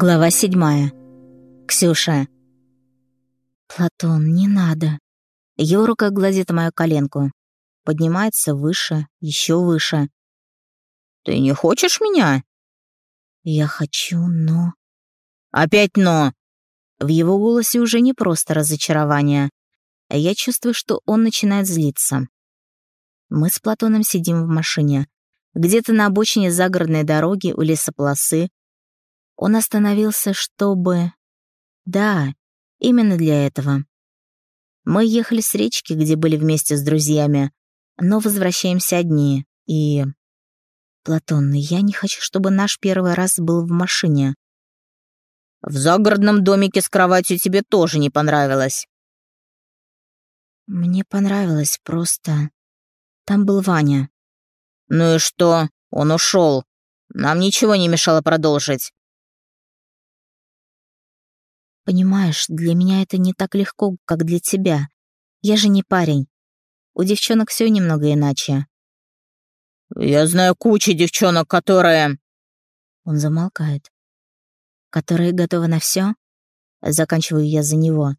Глава седьмая. Ксюша. Платон, не надо. Его рука гладит мою коленку. Поднимается выше, еще выше. Ты не хочешь меня? Я хочу, но... Опять но! В его голосе уже не просто разочарование. Я чувствую, что он начинает злиться. Мы с Платоном сидим в машине. Где-то на обочине загородной дороги у лесополосы он остановился, чтобы... Да, именно для этого. Мы ехали с речки, где были вместе с друзьями, но возвращаемся одни, и... Платон, я не хочу, чтобы наш первый раз был в машине. В загородном домике с кроватью тебе тоже не понравилось. Мне понравилось, просто... Там был Ваня. Ну и что? Он ушел. Нам ничего не мешало продолжить. Понимаешь, для меня это не так легко, как для тебя. Я же не парень. У девчонок все немного иначе. Я знаю кучу девчонок, которые... Он замолкает. Которые готовы на все? Заканчиваю я за него.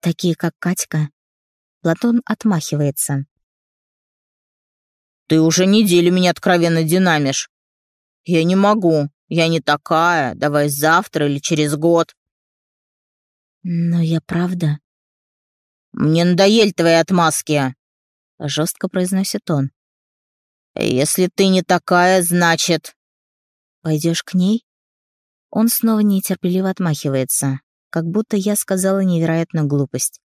Такие, как Катька. Платон отмахивается. Ты уже неделю меня откровенно динамишь. Я не могу. Я не такая. Давай завтра или через год. Но я правда... «Мне надоели твои отмазки», — жестко произносит он. «Если ты не такая, значит...» Пойдешь к ней?» Он снова нетерпеливо отмахивается, как будто я сказала невероятную глупость.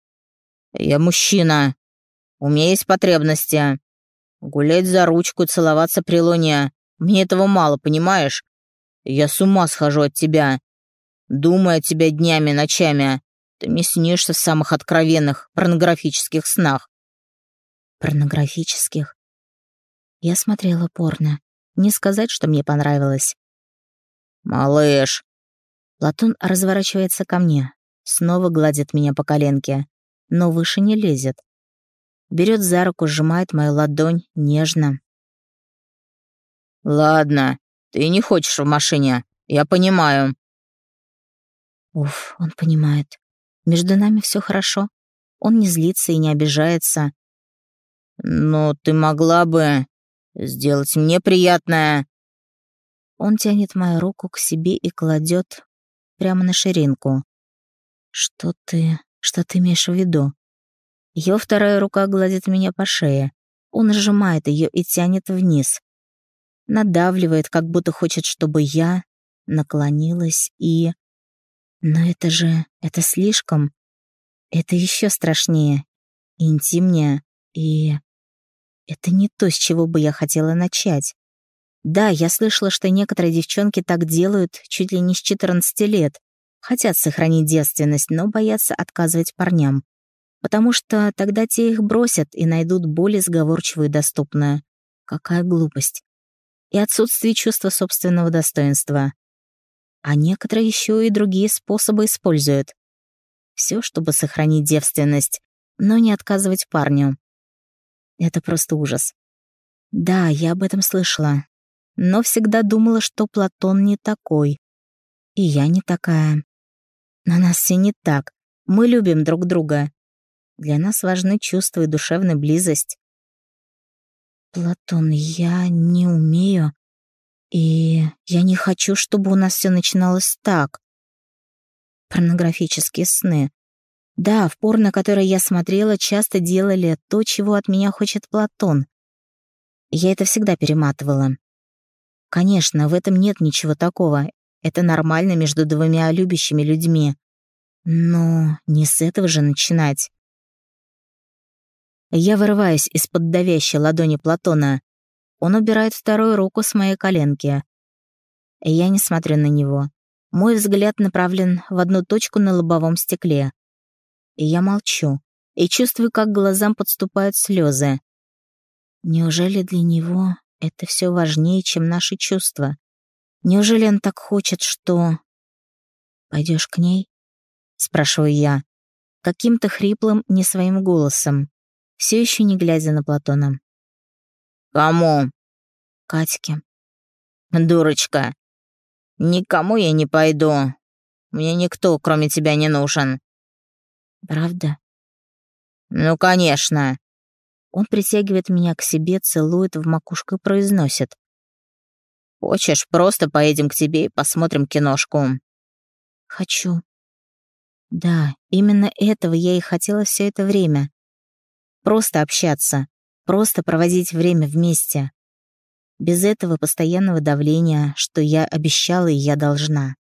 «Я мужчина. У меня есть потребности. Гулять за ручку, целоваться при луне. Мне этого мало, понимаешь? Я с ума схожу от тебя. Думаю о тебе днями, ночами. Ты мне снишься в самых откровенных порнографических снах. Порнографических? Я смотрела порно. Не сказать, что мне понравилось. Малыш. Платон разворачивается ко мне. Снова гладит меня по коленке. Но выше не лезет. Берет за руку, сжимает мою ладонь нежно. «Ладно, ты не хочешь в машине, я понимаю». Уф, он понимает. Между нами все хорошо. Он не злится и не обижается. Но ты могла бы сделать мне приятное. Он тянет мою руку к себе и кладет прямо на ширинку. Что ты... что ты имеешь в виду? Его вторая рука гладит меня по шее. Он сжимает ее и тянет вниз. Надавливает, как будто хочет, чтобы я наклонилась и... Но это же... это слишком. Это еще страшнее, интимнее и... Это не то, с чего бы я хотела начать. Да, я слышала, что некоторые девчонки так делают чуть ли не с 14 лет. Хотят сохранить девственность, но боятся отказывать парням. Потому что тогда те их бросят и найдут более сговорчивую и доступную. Какая глупость. И отсутствие чувства собственного достоинства а некоторые еще и другие способы используют. Все, чтобы сохранить девственность, но не отказывать парню. Это просто ужас. Да, я об этом слышала, но всегда думала, что Платон не такой. И я не такая. На нас все не так. Мы любим друг друга. Для нас важны чувства и душевная близость. Платон, я не умею. И я не хочу, чтобы у нас все начиналось так. Порнографические сны. Да, в порно, которое я смотрела, часто делали то, чего от меня хочет Платон. Я это всегда перематывала. Конечно, в этом нет ничего такого. Это нормально между двумя любящими людьми. Но не с этого же начинать. Я вырываюсь из-под давящей ладони Платона. Он убирает вторую руку с моей коленки. Я не смотрю на него. Мой взгляд направлен в одну точку на лобовом стекле. Я молчу, и чувствую, как глазам подступают слезы. Неужели для него это все важнее, чем наши чувства? Неужели он так хочет, что... Пойдешь к ней? Спрашиваю я, каким-то хриплым, не своим голосом, все еще не глядя на Платона. «Кому?» «Катьке». «Дурочка, Никому я не пойду. Мне никто, кроме тебя, не нужен. Правда? Ну, конечно. Он притягивает меня к себе, целует в макушку и произносит. Хочешь, просто поедем к тебе и посмотрим киношку? Хочу. Да, именно этого я и хотела все это время. Просто общаться, просто проводить время вместе. Без этого постоянного давления, что я обещала и я должна.